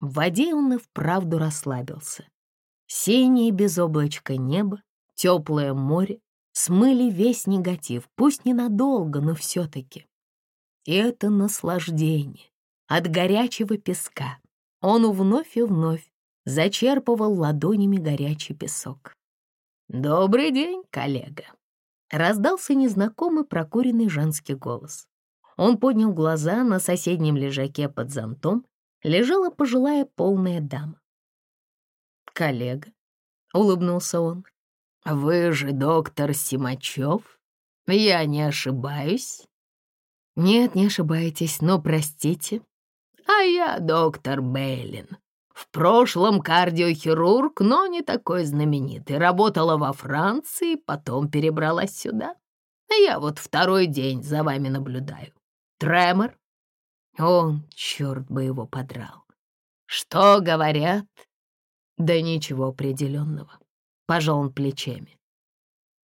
В воде он и вправду расслабился. Синее без облачка небо, теплое море смыли весь негатив, пусть ненадолго, но все-таки. И это наслаждение от горячего песка. Он вновь и вновь зачерпывал ладонями горячий песок. «Добрый день, коллега!» Раздался незнакомый прокуренный женский голос. Он поднял глаза, на соседнем лежаке под зонтом лежала пожилая полная дама. «Коллега», — улыбнулся он, — «вы же доктор Симачев? Я не ошибаюсь?» «Нет, не ошибаетесь, но простите». «А я доктор Бейлин. В прошлом кардиохирург, но не такой знаменитый. Работала во Франции, потом перебралась сюда. Я вот второй день за вами наблюдаю. Тремор, он, черт бы его подрал. Что говорят? Да ничего определенного. Пожал он плечами.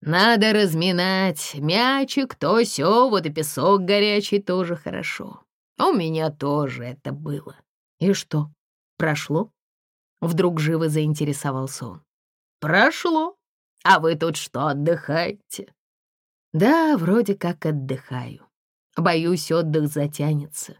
Надо разминать мячик, то все, вот и песок горячий тоже хорошо. У меня тоже это было. И что, прошло? Вдруг живо заинтересовался он. Прошло. А вы тут что, отдыхаете? Да, вроде как отдыхаю. Боюсь, отдых затянется.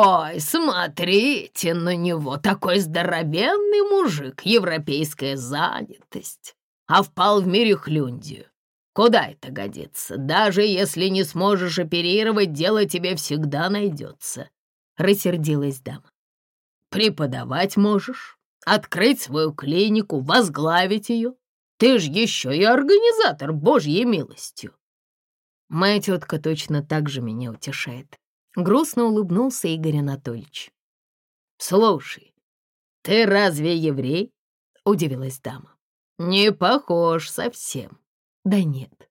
«Ой, смотрите на него, такой здоровенный мужик, европейская занятость, а впал в мире хлюндию. Куда это годится? Даже если не сможешь оперировать, дело тебе всегда найдется», — рассердилась дама. «Преподавать можешь, открыть свою клинику, возглавить ее. Ты ж еще и организатор Божьей милостью». Моя тетка точно так же меня утешает. Грустно улыбнулся Игорь Анатольевич. «Слушай, ты разве еврей?» — удивилась дама. «Не похож совсем». «Да нет,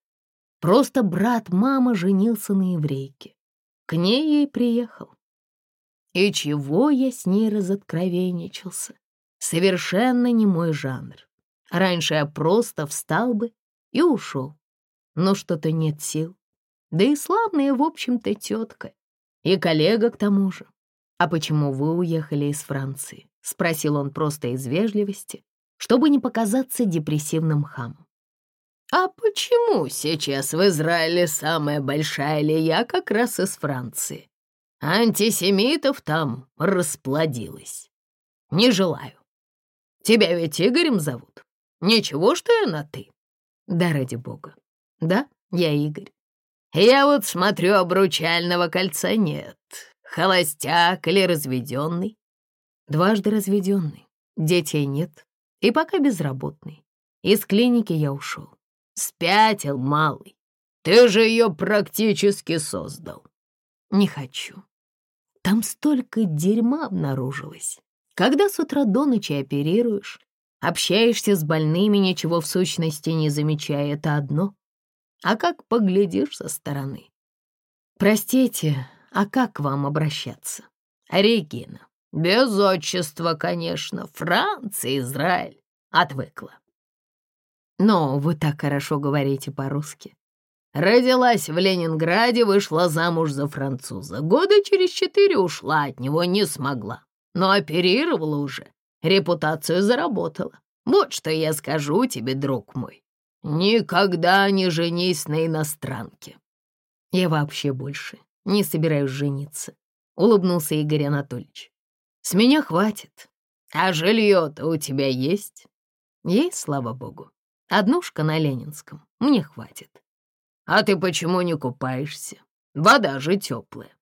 просто брат мама женился на еврейке. К ней ей приехал. И чего я с ней разоткровенничался? Совершенно не мой жанр. Раньше я просто встал бы и ушел. Но что-то нет сил. Да и славная, в общем-то, тетка. И коллега к тому же. А почему вы уехали из Франции? Спросил он просто из вежливости, чтобы не показаться депрессивным хамом. «А почему сейчас в Израиле самая большая лия как раз из Франции? Антисемитов там расплодилось. Не желаю. Тебя ведь Игорем зовут? Ничего, что я на «ты». Да, ради бога. Да, я Игорь. Я вот смотрю, обручального кольца нет. Холостяк или разведенный? Дважды разведенный. Детей нет. И пока безработный. Из клиники я ушел. Спятил, малый. Ты же ее практически создал. Не хочу. Там столько дерьма обнаружилось. Когда с утра до ночи оперируешь, общаешься с больными, ничего в сущности не замечая, это одно а как поглядишь со стороны. Простите, а как к вам обращаться? Регина. Без отчества, конечно. Франция, Израиль. Отвыкла. Но вы так хорошо говорите по-русски. Родилась в Ленинграде, вышла замуж за француза. Года через четыре ушла от него, не смогла. Но оперировала уже, репутацию заработала. Вот что я скажу тебе, друг мой. «Никогда не женись на иностранке». «Я вообще больше не собираюсь жениться», — улыбнулся Игорь Анатольевич. «С меня хватит. А жилье-то у тебя есть?» «Есть, слава богу. Однушка на Ленинском. Мне хватит». «А ты почему не купаешься? Вода же теплая».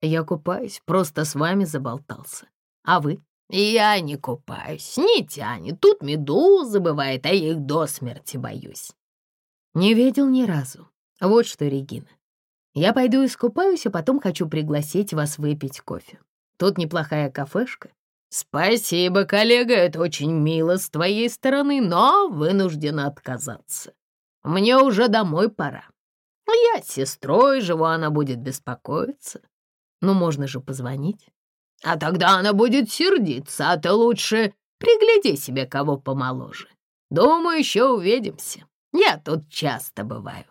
«Я купаюсь, просто с вами заболтался. А вы?» «Я не купаюсь, не тянет. Тут медузы бывает, а их до смерти боюсь». «Не видел ни разу. Вот что, Регина. Я пойду искупаюсь, а потом хочу пригласить вас выпить кофе. Тут неплохая кафешка. Спасибо, коллега, это очень мило с твоей стороны, но вынуждена отказаться. Мне уже домой пора. Я с сестрой живу, она будет беспокоиться. Ну, можно же позвонить. А тогда она будет сердиться, а ты лучше пригляди себе кого помоложе. Думаю, еще увидимся. Я тут часто бываю.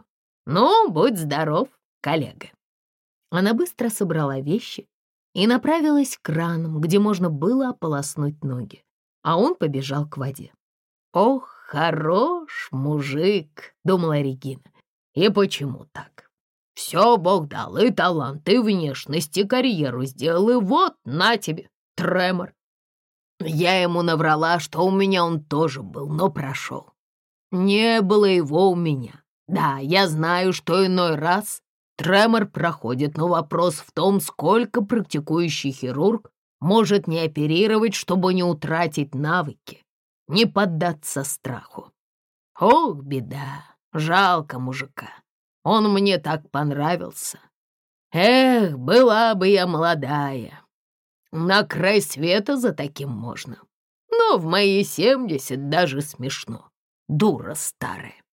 Ну, будь здоров, коллега». Она быстро собрала вещи и направилась к кранам, где можно было ополоснуть ноги, а он побежал к воде. «Ох, хорош мужик!» — думала Регина. «И почему так? Все Бог дал, и талант, и внешность, и карьеру сделал, и вот на тебе, тремор. Я ему наврала, что у меня он тоже был, но прошел. Не было его у меня. Да, я знаю, что иной раз тремор проходит, но вопрос в том, сколько практикующий хирург может не оперировать, чтобы не утратить навыки, не поддаться страху. Ох, беда, жалко мужика. Он мне так понравился. Эх, была бы я молодая. На край света за таким можно. Но в мои семьдесят даже смешно. Дура старая.